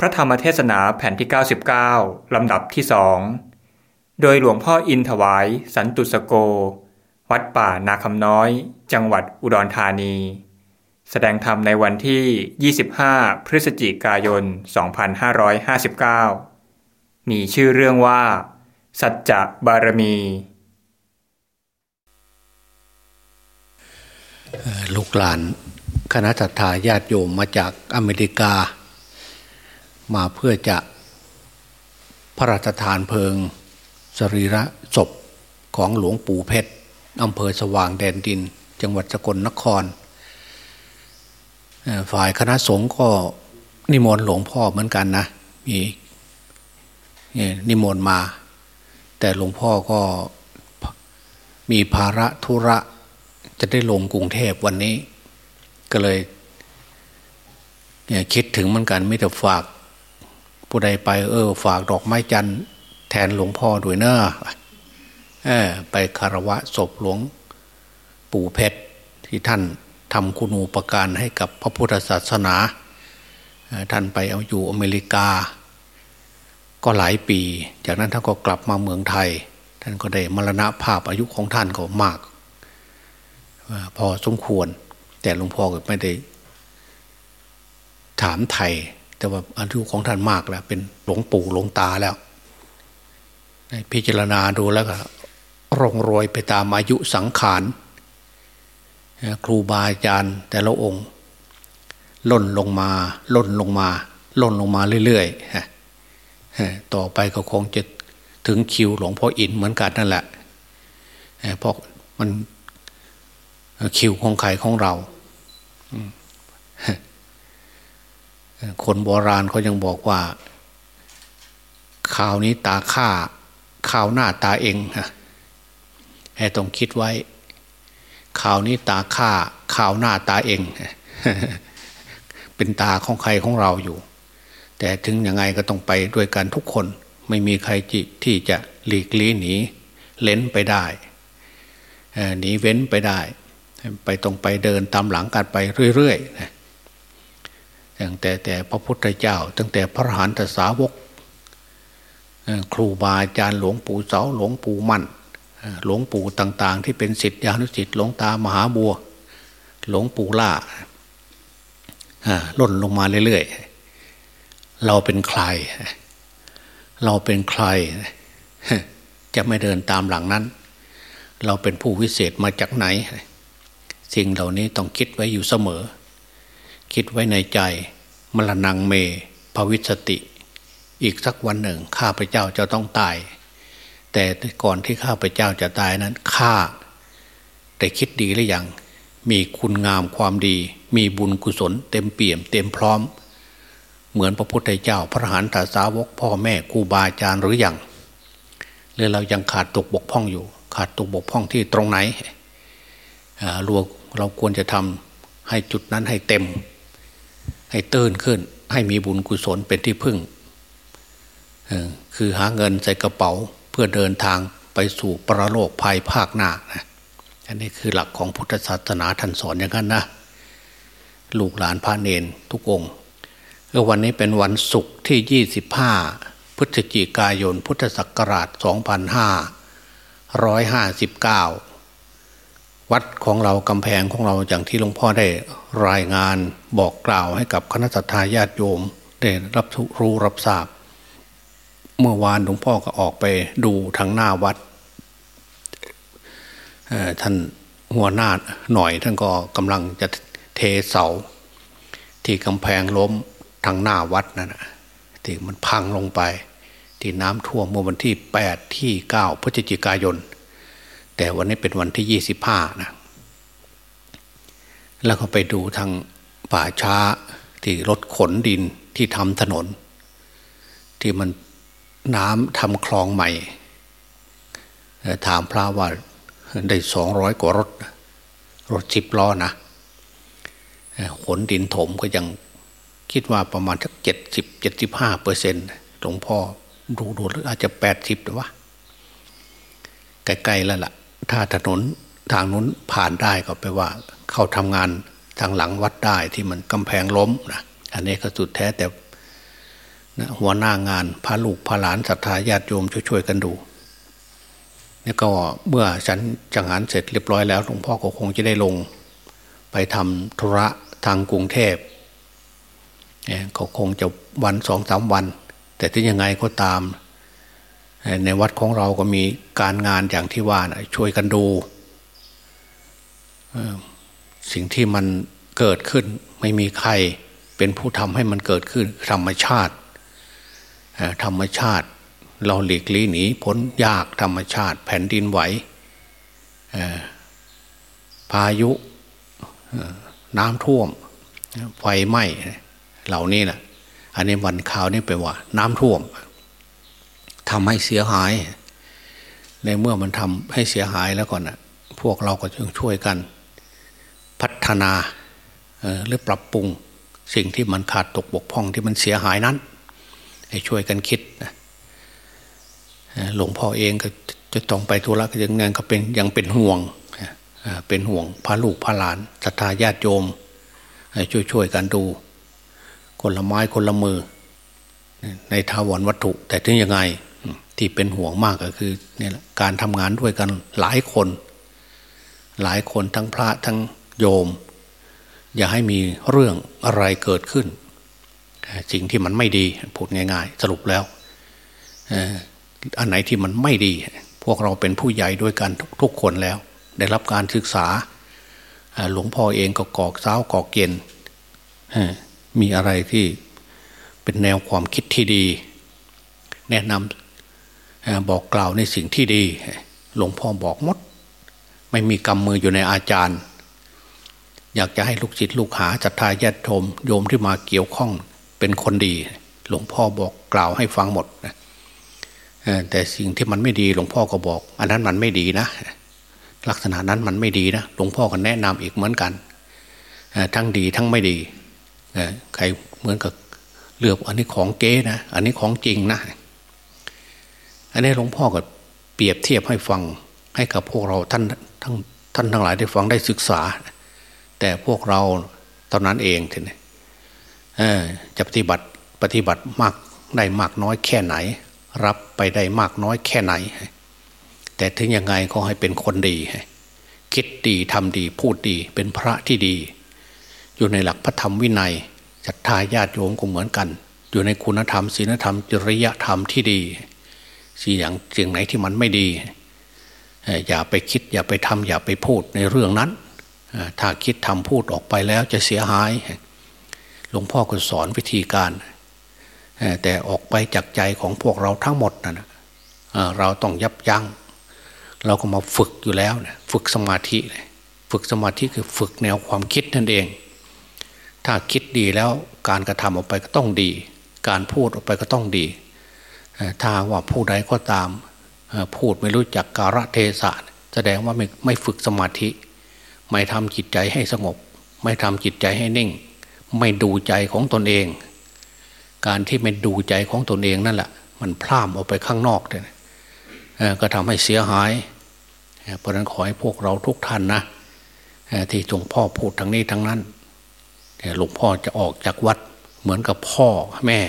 พระธรรมเทศนาแผ่นที่ 99 ลำดับที่สองโดยหลวงพ่ออินถวาย สันตุสโก วัดป่านาคำน้อย จังหวัดอุดรธานี แสดงธรรมในวันที่ 25 พฤศจิกายน 2559 มีชื่อเรื่องว่า สัจจะบารมี ลูกหลาน คณะทาญาติโยมมาจากอเมริกา มาเพื่อจะพระราชทานเพลิง สรีระศพของหลวงปู่เพชรอำเภอสว่างแดนดิน จังหวัดสกลนคร ฝ่ายคณะสงฆ์ก็นิมนต์หลวงพ่อเหมือนกันนะมีนิมนต์มา แต่หลวงพ่อก็มีภาระธุระจะได้ลงกรุงเทพวันนี้ ก็เลยคิดถึงเหมือนกันไม่แต่ฝาก ผู้ใดไปเออ ฝากดอกไม้จันทร์แทนหลวงพ่อด้วยเนอะไปคารวะศพหลวงปู่เพชรที่ท่านทำคุณูปการให้กับพระพุทธศาสนา ท่านไปเอาอยู่อเมริกา ก็หลายปี จากนั้นท่านก็กลับมาเมืองไทย ท่านก็ได้มรณภาพอายุของท่านก็มาก พอสมควร แต่หลวงพ่อก็ไม่ได้ ถามไทย แต่ว่าอายุของท่านมากแล้ว เป็นหลวงปู่หลวงตาแล้วพิจารณาดูแล้วก็ร่งรวยไปตามอายุสังขารครูบาอาจารย์แต่ละองค์ ล่นลงมาล่นลงมาล่นลงมาเรื่อยๆต่อไปก็คงจะถึงคิวหลวงพ่ออินเหมือนกันนั่นแหละเพราะมันคิวของใครของเรา คนโบราณเขายังบอกว่าข่าวนี้ตาข้าข่าวหน้าตาเองฮะให้ต้องคิดไว้ข่าวนี้ตาข้าข่าวหน้าตาเอง เป็นตาของใครของเราอยู่ แต่ถึงยังไงก็ต้องไปด้วยกันทุกคน ไม่มีใครจิที่จะหลีกลี่หนีเล้นไปได้หนีเว้นไปได้ ไปตรงไปเดินตามหลังกันไปเรื่อยๆ ตั้งแต่แต่พระพุทธเจ้า ตั้งแต่พระหันตสาวกครูบาอาจารย์หลวงปู่เสาหลวงปู่มั่นหลวงปู่ต่าง ๆ ที่เป็นสิทธิอนุสิทธิหลวงตามหาบัว หลวงปู่ล่าล่นลงมาเรื่อยๆ เราเป็นใคร เราเป็นใคร จะไม่เดินตามหลังนั้น เราเป็นผู้วิเศษมาจากไหน สิ่งเหล่านี้ต้องคิดไว้อยู่เสมอ คิดไว้ในใจ มรณงเม ภวิสติ อีกสักวันหนึ่ง ข้าพเจ้าจะต้องตาย แต่ก่อนที่ข้าพเจ้าจะตายนั้นข้าได้คิดดีหรือยังมีคุณงามความดี มีบุญกุศล เต็มเปี่ยม เต็มพร้อม เหมือนพระพุทธเจ้า พระหานตาสาวก พ่อแม่ครูบาอาจารย์หรืออยังหรือเรายังขาดตกบกพร่องอยู่ ขาดตกบกพร่องที่ตรงไหนรวเราควรจะทำให้จุดนั้นให้เต็ม ให้เตือนขึ้น ให้มีบุญกุศลเป็นที่พึ่ง คือหาเงินใส่กระเป๋าเพื่อเดินทางไปสู่ประโลกภายภาคหน้านะอันนี้คือหลักของพุทธศาสนาท่านสอนอย่างนั้นนะลูกหลานพระเนนทุกองค์วันนี้เป็นวันศุกร์ที่ 25 พฤศจิกายนพุทธศักราช 2559 วัดของเรากำแพงของเราอย่างที่หลวงพ่อได้รายงานบอกกล่าวให้กับคณะสัตยาติโยมได้รับรู้รับทราบ เมื่อวานหลวงพ่อก็ออกไปดูทางหน้าวัดท่านหัวหน้าหน่อยท่านก็กำลังจะเทเสา ที่กำแพงล้มทางหน้าวัดนั่นที่มันพังลงไป ที่น้ำท่วมเมื่อวันที่ 8 ที่ 9 พฤศจิกายน แต่วันนี้เป็นวันที่ยี่สิบห้านะแล้วก็ไปดูทางป่าช้าที่รถขนดินที่ทำถนน ที่มันน้ำทำคลองใหม่ ถามพระว่าได้สองร้อยกว่ารถ รถจิบล้อนะขนดินถมก็ยังคิดว่าประมาณสักเจ็ดสิบเจ็ดสิบห้าเปอร์เซ็นต์หลวงพ่อดูดูอาจจะแปดสิบหรือวะใกล้ๆแล้วล่ะ ถ้าถนนทางนู้นผ่านได้ก็แปลว่า เข้าทำงานทางหลังวัดได้ที่มันกำแพงล้มนะอันนี้ก็สุดแท้แต่นะหัวหน้างานพาลูกพาหลานศรัทธาญาติโยมช่วยๆกันดูนี่ก็เมื่อฉันจังหารเสร็จเรียบร้อยแล้วหลวงพ่อก็คงจะได้ลง ไปทำธุระทางกรุงเทพเขาคงจะวันสองสามวัน แต่ที่ยังไงก็ตาม ในวัดของเราก็มีการงานอย่างที่ว่านะช่วยกันดูสิ่งที่มันเกิดขึ้นไม่มีใครเป็นผู้ทำให้มันเกิดขึ้นธรรมชาติ ธรรมชาติ เราหลีกลี่หนีพ้นยากธรรมชาติ แผ่นดินไหวพายุน้ำท่วม ไฟไหม้เหล่านี้นะอันนี้วันข่าวนี่ไปว่า น้ำท่วม ทำให้เสียหาย ในเมื่อมันทำให้เสียหายแล้วก่อนนะพวกเราก็จึงช่วยกัน พัฒนาหรือปรับปรุงสิ่งที่มันขาดตกบกพร่องที่มันเสียหายนั้น ให้ช่วยกันคิดนะหลวงพ่อเองก็จะต้องไปธุระก็ยังงก็เป็นยังเป็นห่วงเป็นห่วงพระลูกพระหลานศรัทธาญาติโยมช่วยช่วยกันดู คนละไม้คนละมือ ในทาวรวัตถุแต่ถึงยังไง ที่เป็นห่วงมากก็คือเนี่ยการทำงานด้วยกันหลายคน หลายคนทั้งพระทั้งโยม อย่าให้มีเรื่องอะไรเกิดขึ้นสิ่งที่มันไม่ดีพูดง่าย ๆ สรุปแล้วอันไหนที่มันไม่ดี พวกเราเป็นผู้ใหญ่ด้วยกันทุกคนแล้ว ได้รับการศึกษาหลวงพ่อเองก็กอกเช้ากอกเย็นมีอะไรที่เป็นแนวความคิดที่ดี แนะนำ บอกกล่าวในสิ่งที่ดี หลวงพ่อบอกมด ไม่มีกำมืออยู่ในอาจารย์ อยากจะให้ลูกศิษย์ลูกหาจัตตาญาติโยมโยมที่มาเกี่ยวข้องเป็นคนดี หลวงพ่อบอกกล่าวให้ฟังหมดแต่สิ่งที่มันไม่ดีหลวงพ่อก็บอก อันนั้นมันไม่ดีนะ ลักษณะนั้นมันไม่ดีนะหลวงพ่อก็แนะนำอีกเหมือนกัน ทั้งดีทั้งไม่ดีใครเหมือนกับเลือกอันนี้ของเก๊นะ อันนี้ของจริงนะ อันนี้หลวงพ่อก็เปรียบเทียบให้ฟังให้กับพวกเราท่านทั้งท่านทั้งหลายได้ฟังได้ศึกษา แต่พวกเราตอนนั้นเองทีนี้จะปฏิบัติปฏิบัติมากได้มากน้อยแค่ไหน รับไปได้มากน้อยแค่ไหน แต่ถึงยังไงก็ให้เป็นคนดี คิดดีทำดีพูดดีเป็นพระที่ดี อยู่ในหลักพระธรรมวินัยศรัทธาญาติโยมก็เหมือนกัน อยู่ในคุณธรรมศีลธรรมจริยธรรมที่ดี สิ่งอย่างสิ่งไหนที่มันไม่ดีอย่าไปคิดอย่าไปทำอย่าไปพูดในเรื่องนั้น ถ้าคิดทำพูดออกไปแล้วจะเสียหาย หลวงพ่อก็สอนวิธีการ แต่ออกไปจากใจของพวกเราทั้งหมดนะเราต้องยับยัง้งเราก็มาฝึกอยู่แล้วฝึกสมาธิฝึกสมาธิคือฝึกแนวความคิดนั่นเอง ถ้าคิดดีแล้วการกระทำออกไปก็ต้องดี การพูดออกไปก็ต้องดี ถ้าว่าผู้ใดก็ตามพูดไม่รู้จักการะเทศะแสดงว่าไม่ไม่ฝึกสมาธิ ไม่ทำจิตใจให้สงบ ไม่ทำจิตใจให้นิ่ง ไม่ดูใจของตนเอง การที่ไม่ดูใจของตนเองนั่นแหละมันพล่ามออกไปข้างนอกเลยก็ทำให้เสียหาย เพราะนั้นขอให้พวกเราทุกท่านนะที่หลวงพ่อพูดทางนี้ทางนั้นหลวงพ่อจะออกจากวัดเหมือนกับพ่อแม่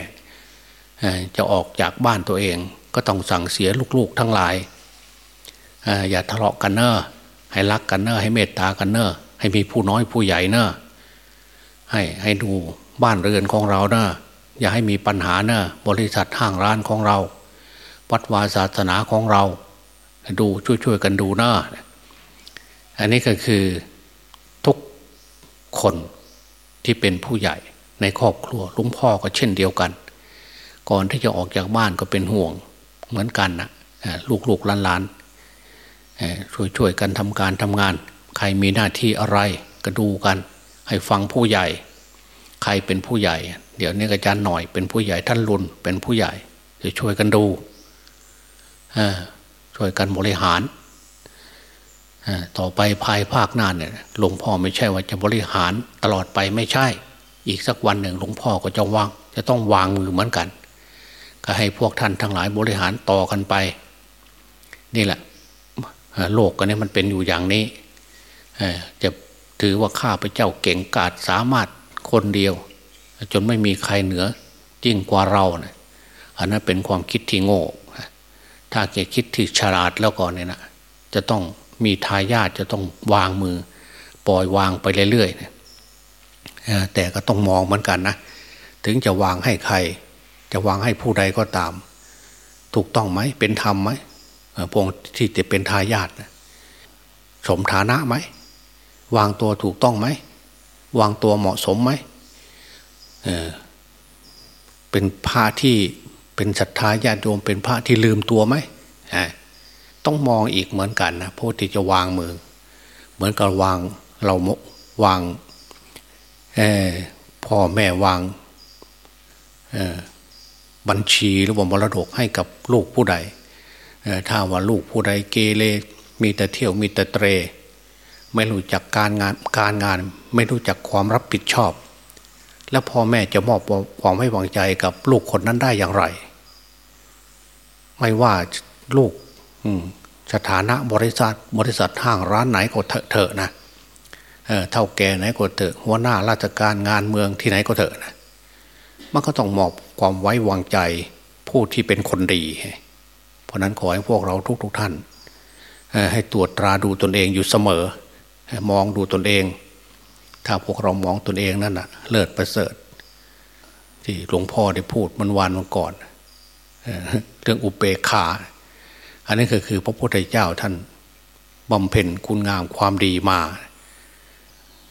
จะออกจากบ้านตัวเอง ก็ต้องสั่งเสียลูกๆทั้งหลาย อย่าทะเลาะกันเนอะให้รักกันเนอะให้เมตตากันเนอะให้มีผู้น้อยผู้ใหญ่เนอะให้ให้ดูบ้านเรือนของเราเนอะอย่าให้มีปัญหาเนอะบริษัทห้างร้านของเราวัดวาศาสนาของเรา ดูช่วยๆกันดูหน้าอันนี้ก็คือทุกคนที่เป็นผู้ใหญ่ในครอบครัวลุงพ่อก็เช่นเดียวกัน ก่อนที่จะออกจากบ้านก็เป็นห่วงเหมือนกันนะลูกๆหลานๆช่วยๆกันทำการทำงาน ใครมีหน้าที่อะไรก็ดูกัน ให้ฟังผู้ใหญ่ ใครเป็นผู้ใหญ่ เดี๋ยวนี้อาจารย์หน่อยเป็นผู้ใหญ่ท่านรุนเป็นผู้ใหญ่จะช่วยกันดูช่วยกันบริหารต่อไปภายภาคหน้าเนี่ยหลวงพ่อไม่ใช่ว่าจะบริหารตลอดไปไม่ใช่ อีกสักวันหนึ่งหลวงพ่อก็จะวาง จะต้องวางมือเหมือนกัน ก็ให้พวกท่านทั้งหลายบริหารต่อกันไป นี่แหละ โลกกันนี้มันเป็นอยู่อย่างนี้จะถือว่าข้าพเจ้าเก่งกาจสามารถคนเดียว จนไม่มีใครเหนือยิ่งกว่าเรานะอันนั้นเป็นความคิดที่โง่ถ้าแกคิดที่ฉลาดแล้วก่อนเนี่ยนะจะต้องมีทายาทจะต้องวางมือ ปล่อยวางไปเรื่อยๆแต่ก็ต้องมองเหมือนกันนะ ถึงจะวางให้ใคร จะวางให้ผู้ใดก็ตาม ถูกต้องไหมเป็นธรรมไหมพวกที่จะเป็นทายาทสมฐานะไหมวางตัวถูกต้องไหมวางตัวเหมาะสมไหมเเป็นพระที่เป็นศรัทธาญาติโยมเป็นพระที่ลืมตัวไหมต้องมองอีกเหมือนกันนะพวกที่จะวางมือ เหมือนกับวางเราวางพ่อแม่วาง บัญชีหรือว่ามรดกให้กับลูกผู้ใดถ้าว่าลูกผู้ใดเกเรมีแต่เที่ยวมีแต่เตร ไม่รู้จักการงานการงาน ไม่รู้จักความรับผิดชอบ แล้วพ่อแม่จะมอบความให้วางใจกับลูกคนนั้นได้อย่างไร ไม่ว่าลูกสถานะบริษัทบริษัทห้างร้านไหนก็เถอะนะเท่าแก่ไหนก็เถอะหัวหน้าราชการงานเมืองที่ไหนก็เถอะนะ มันก็ต้องมอบความไว้วางใจผู้ที่เป็นคนดี เพราะนั้นขอให้พวกเราทุกๆทท่าน ให้ตรวจตราดูตนเองอยู่เสมอ มองดูตนเอง ถ้าพวกเรามองตนเองนั่นน่ะ เลิศประเสริฐ ที่หลวงพ่อได้พูดมันวันวันก่อนเรื่องอุเบกขา อันนี้ก็คือพระพุทธเจ้าท่านบำเพ็ญคุณงามความดีมา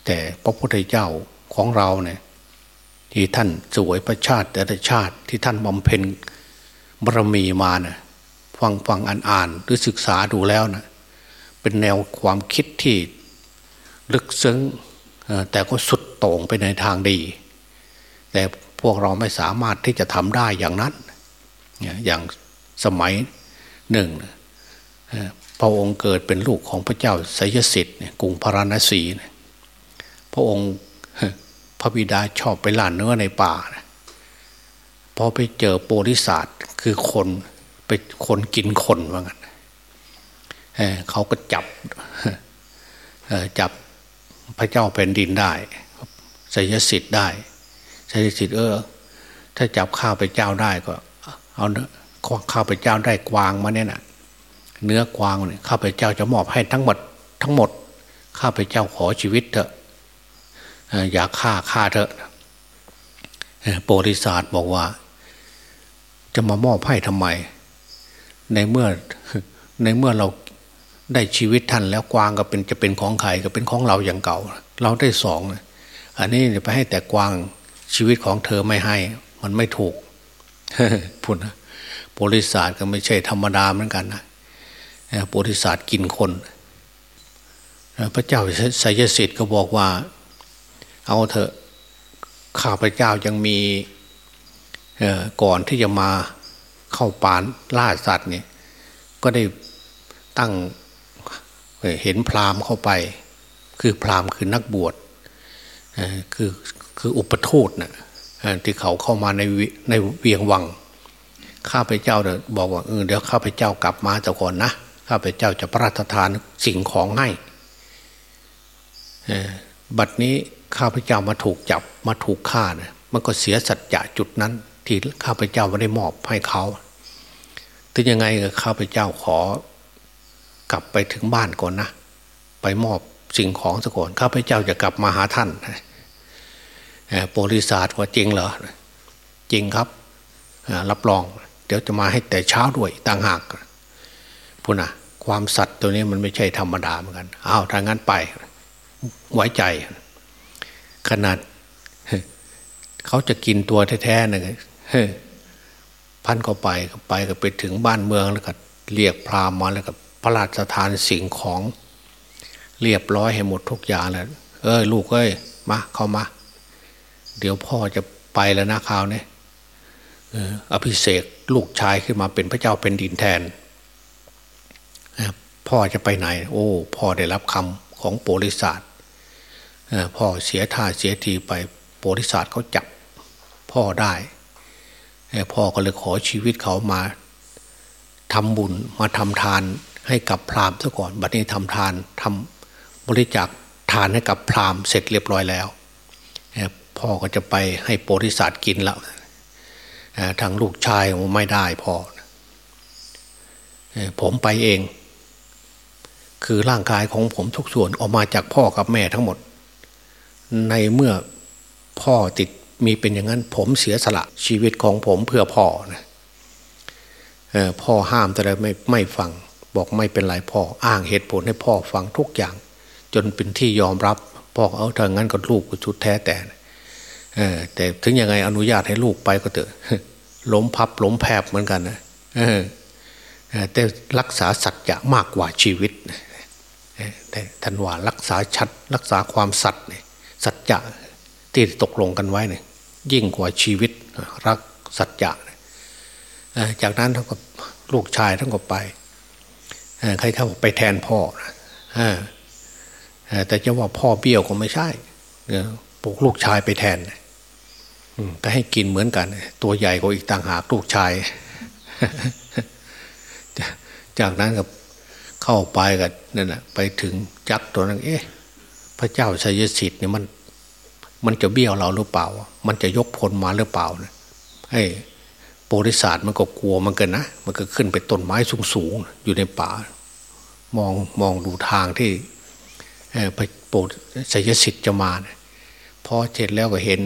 แต่พระพุทธเจ้าของเราเนี่ย ที่ท่านสวยประชาติแต่ละชาติที่ท่านบำเพ็ญบารมีมาเนะ่ยฟังฟังอ่านอ่านหรือศึกษาดูแล้วนะเป็นแนวความคิดที่ลึกซึ้งแต่ก็สุดโต่งไปในทางดี แต่พวกเราไม่สามารถที่จะทำได้อย่างนั้น อย่างสมัยหนึ่งพระองค์เกิดเป็นลูกของพระเจ้าไสยสิทธิ์กรุงพาราณสี พระองค์ พระบิดาชอบไปล่าเนื้อในป่าพอไปเจอโปริศาสคือคนไปคนกินคนว่างั้นเเขาก็จับจับพระเจ้าแผ่นดินได้สยสิทธิ์ได้สยสิทธิ์เออ ถ้าจับข้าพเจ้าได้ก็ เอาเนื้อข้าพเจ้าได้กวางมาเนี่ยนะเนื้อกวางเนี่ยข้าพเจ้าจะมอบให้ทั้งหมดทั้งหมด ข้าพเจ้าขอชีวิตเถอะ อย่าฆ่าฆ่าเถอะโปริศาสบอกว่า จะมามอบให้ทำไม ในเมื่อในเมื่อเราได้ชีวิตท่านแล้วกวางก็เป็นจะเป็นของใครก็เป็นของเราอย่างเก่า เราได้สองอันนี้ไปให้แต่กวางชีวิตของเธอไม่ให้ มันไม่ถูกพูดนะบริษัทก็ไม่ใช่ธรรมดาเหมือนกันนะบริษัทกินคน พระเจ้าไสยสิทธิ์ก็บอกว่า เอาเถอะข้าพเจ้ายังมีก่อนที่จะมาเข้าป่านล่าสัตว์เนี่ยก็ได้ตั้งเห็นพราหมณ์เข้าไป คือพราหมณ์คือนักบวชคือคืออุปทูตนะ่ะที่เขาเข้ามาในในเวียงวัง ข้าพเจ้าเดี๋ยบอกว่าเออเดี๋ยวข้าพเจ้ากลับมาแต่ก่อนนะข้าพเจ้าจะประทานสิ่งของให้บัดนี้ ข้าพเจ้ามาถูกจับมาถูกฆ่าเนะมันก็เสียสัจจะจุดนั้น ที่ข้าพเจ้าไม่ได้มอบให้เขาถึงยังไงข้าพเจ้าขอกลับไปถึงบ้านก่อนนะไปมอบสิ่งของซะก่อนข้าพเจ้าจะกลับมาหาท่านโปริศาสว่าจริงเหรอจริงครับรับรอง เดี๋ยวจะมาให้แต่เช้าด้วยต่างหากพูนะความสัตย์ตัวนี้มันไม่ใช่ธรรมดาเหมือนกันอ้าวทางั้นไปไว้ใจ ขนาดเขาจะกินตัวแท้ๆเนี่ยพันก็ไปไปก็ไปถึงบ้านเมืองแล้วก็เรียกพราหมณ์มาแล้วก็พระราชทานสิ่งของเรียบร้อยให้หมดทุกอย่างแล้วเอ้ยลูกเอ้ยมาเข้ามา เดี๋ยวพ่อจะไปแล้วนะคราวนี้อภิเษกลูกชายขึ้นมาเป็นพระเจ้าเป็นดินแทน พ่อจะไปไหน โอ้ พ่อได้รับคำของโปริศาส พ่อเสียท่าเสียทีไปโปริศาสเขาจับพ่อได้พ่อก็เลยขอชีวิตเขามาทำบุญมาทำทานให้กับพราหมณ์ซะก่อน บัดนี้ทำทานทำบริจาคทานให้กับพราหมณ์เสร็จเรียบร้อยแล้วพ่อก็จะไปให้โปริศาสกินแล้วทางลูกชายไม่ได้พ่อผมไปเอง คือร่างกายของผมทุกส่วนออกมาจากพ่อกับแม่ทั้งหมด ในเมื่อพ่อติดมีเป็นอย่างนั้น ผมเสียสละชีวิตของผมเพื่อพ่อนะพ่อห้ามแต่ไม่ไม่ฟัง บอกไม่เป็นไรพ่ออ้างเหตุผลให้พ่อฟังทุกอย่าง จนเป็นที่ยอมรับพ่อเอาถ้างั้นก็ลูกก็ชุดแท้แต่แต่ถึงยังไงอนุญาตให้ลูกไปก็เถอะล้มพับล้มแผบเหมือนกันนะแต่รักษาสัจจะมากกว่าชีวิตแต่ท่านว่ารักษาชัดรักษาความสัตย์ สัจจะที่ตกลงกันไว้เนี่ยยิ่งกว่าชีวิตรักสัจจะจากนั้นทั้งกับลูกชายทั้งกับไปใครเข้าไปแทนพ่อแต่จะว่าพ่อเบี้ยวก็ไม่ใช่ปลูกลูกชายไปแทนก็ให้กินเหมือนกัน ตัวใหญ่กว่าอีกต่างหากลูกชาย จากนั้นกับเข้าไปกันนั่นแหะไปถึงจักตัวนั้นเอ๊ะ พระเจ้าชัยสิทธิ์เนี่ยมัน มันจะเบี้ยวเราหรือเปล่า มันจะยกพลมาหรือเปล่านะไอ้โพธิสัตว์มันก็กลัวมันกันนะมันก็ขึ้นไปต้นไม้สูงๆอยู่ในป่า มองมองดูทางที่พระโพธิสิทธิ์จะมานะพอเสร็จแล้วก็เห็น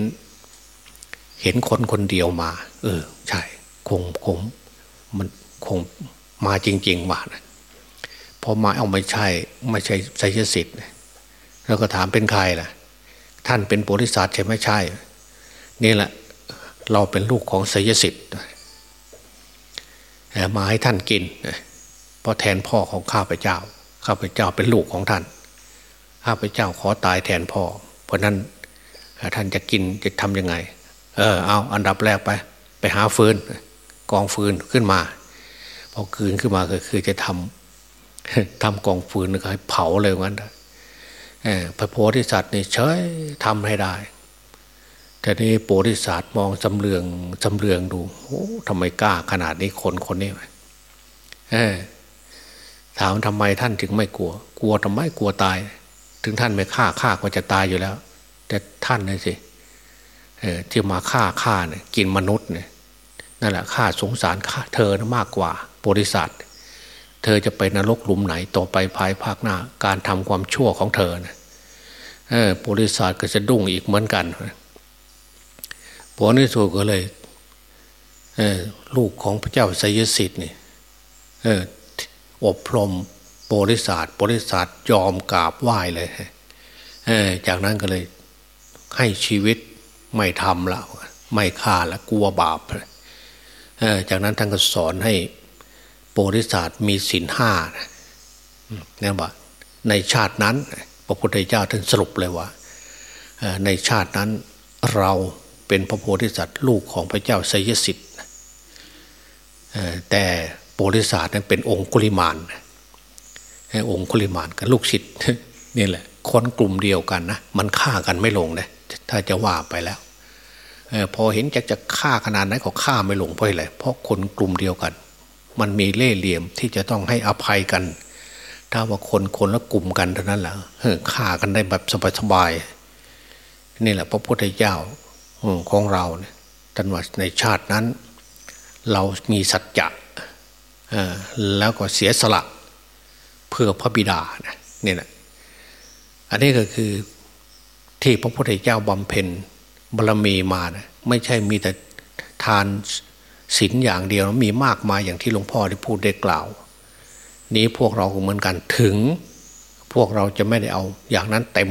เห็นคนคนเดียวมา เออ ใช่ คงคงมันคงมาจริงๆมานะพอมาเอาไม่ใช่ ไม่ใช่ไสยสิทธิ์ แล้วก็ถามเป็นใครล่ะ ท่านเป็นโพธิสัตว์ใช่ไหมใช่ นี่แหละ เราเป็นลูกของไสยสิทธิ์มาให้ท่านกินเพราะแทนพ่อของข้าพเจ้า ข้าพเจ้าเป็นลูกของท่าน ข้าพเจ้าขอตายแทนพ่อ เพราะนั้นท่านจะกินจะทำยังไง เออ เอาอันดับแรกไป ไปหาฟืนกองฟืนขึ้นมา พอคืนขึ้นมาก็คือจะทำทำกองฟืนก็ให้เผาเลยงั้น พระโพธิสัตว์นี่เฉยทำให้ได้แต่นี่โพธิสัตว์มองจำเรืองจำเรืองดูโอ้ทำไมกล้าขนาดนี้คนคนนี้ถามทำไมท่านถึงไม่กลัว กลัวทำไมกลัวตาย ถึงท่านไม่ฆ่าฆ่าก็จะตายอยู่แล้ว แต่ท่านเลยสิที่มาฆ่าฆ่าเนี่ยกินมนุษย์เนี่ยนั่นแหละฆ่าสงสารฆ่าเธอนะมากกว่าบริษัท เธอจะไปนรกหลุมไหนต่อไปภายภาคหน้า การทำความชั่วของเธอนะบริษัทก็จะดุ้งอีกเหมือนกันพวนี้สุก็เลยลูกของพระเจ้าไสยสิทธิ์นี่อบรมบริษัทบริษัทยอมกราบไหว้เลยจากนั้นก็เลยให้ชีวิตไม่ทำละไม่ฆ่าละกลัวบาปจากนั้นท่านก็สอนให้ โพธิสัตว์มีศีลห้าเนี่ยว่าในชาตินั้น พระพุทธเจ้าท่านสรุปเลยว่าในชาตินั้นเราเป็นพระโพธิสัตว์ลูกของพระเจ้าไสยสิทธิ์แต่โพธิสัตว์นั้นเป็นองคุลิมานองคุลิมานกับลูกศิษย์นี่แหละคนกลุ่มเดียวกันนะมันฆ่ากันไม่ลงนะถ้าจะว่าไปแล้วอพอเห็นจะจะฆ่าขนาดไหนเขาฆ่าไม่ลงเพราะอะไรเพราะคนกลุ่มเดียวกัน มันมีเล่ห์เหลี่ยมที่จะต้องให้อภัยกัน ถ้าว่าคนคนละกลุ่มกันเท่านั้นแหละฆ่ากันได้แบบสบายๆนี่แหละพระพุทธเจ้าของเราเนี่ยตันว่าในชาตินั้น เรามีสัจจะแล้วก็เสียสละเพื่อพระบิดาเนี่ยนะอันนี้ก็คือที่พระพุทธเจ้าบำเพ็ญบารมีมานะไม่ใช่มีแต่ทาน ศีลอย่างเดียวมีมากมายอย่างที่หลวงพ่อได้พูดได้กล่าว นี้พวกเราเหมือนกันถึง พวกเราจะไม่ได้เอาอย่างนั้นเต็ม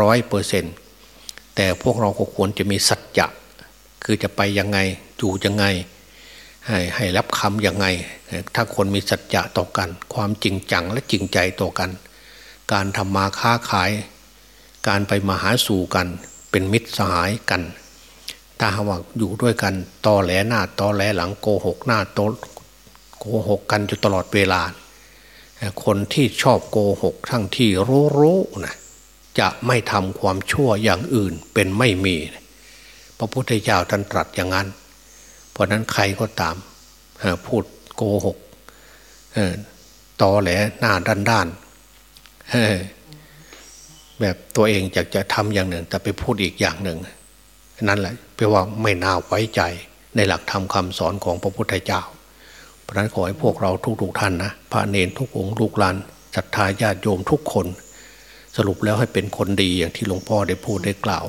ร้อยเปอร์เซ็นต์แต่พวกเราก็ควรจะมีสัจจะคือจะไปยังไงอยู่ยังไง ให้ให้รับคำยังไง ถ้าคนมีสัจจะต่อกัน ความจริงจังและจริงใจต่อกัน การทำมาค้าขาย การไปมาหาสู่กัน เป็นมิตรสหายกัน ถ้าหากอยู่ด้วยกันตอแหลหน้าตอแหลหลังโกหกหน้าโตโกหกกันอยู่ตลอดเวลา คนที่ชอบโกหกทั้งที่รู้รู้นะจะไม่ทำความชั่วอย่างอื่นเป็นไม่มี พระพุทธเจ้าท่านตรัสอย่างนั้น เพราะนั้นใครก็ตามพูดโกหกตอแหลหน้าด้านด้านแบบตัวเองอยากจะทำอย่างหนึ่ง แต่ไปพูดอีกอย่างหนึ่ง นั่นแหละแปลว่าไม่น่าไว้ใจในหลักธรรมคาสอนของพระพุทธเจ้า เพราะนั้นขอให้พวกเราทุกๆท่านนะพระเนรทุกองค์ลูกหลานศรัทธาญาติโยมทุกคน สรุปแล้วให้เป็นคนดีอย่างที่หลวงพ่อได้พูดได้กล่าว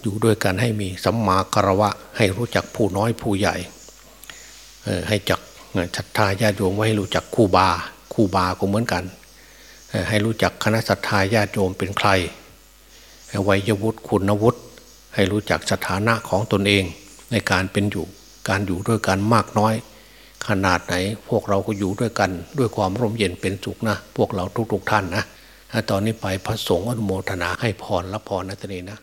อยู่ด้วยกันให้มีสัมมาคารวะ ให้รู้จักผู้น้อยผู้ใหญ่ให้จักศรัทธาญาติโยมไว้ให้รู้จักคู่บาคู่บาก็เหมือนกัน ให้รู้จักคณะศรัทธาญาติโยมเป็นใครวัยวุฒิคุณวุฒิ ให้รู้จักสถานะของตนเองในการเป็นอยู่การอยู่ด้วยกันมากน้อย ขนาดไหนพวกเราก็อยู่ด้วยกัน ด้วยความร่มเย็นเป็นสุขนะ พวกเราทุกๆท่านนะตอนนี้ไปพระสงฆ์อนุโมทนาให้พรละพรนะตนีนะ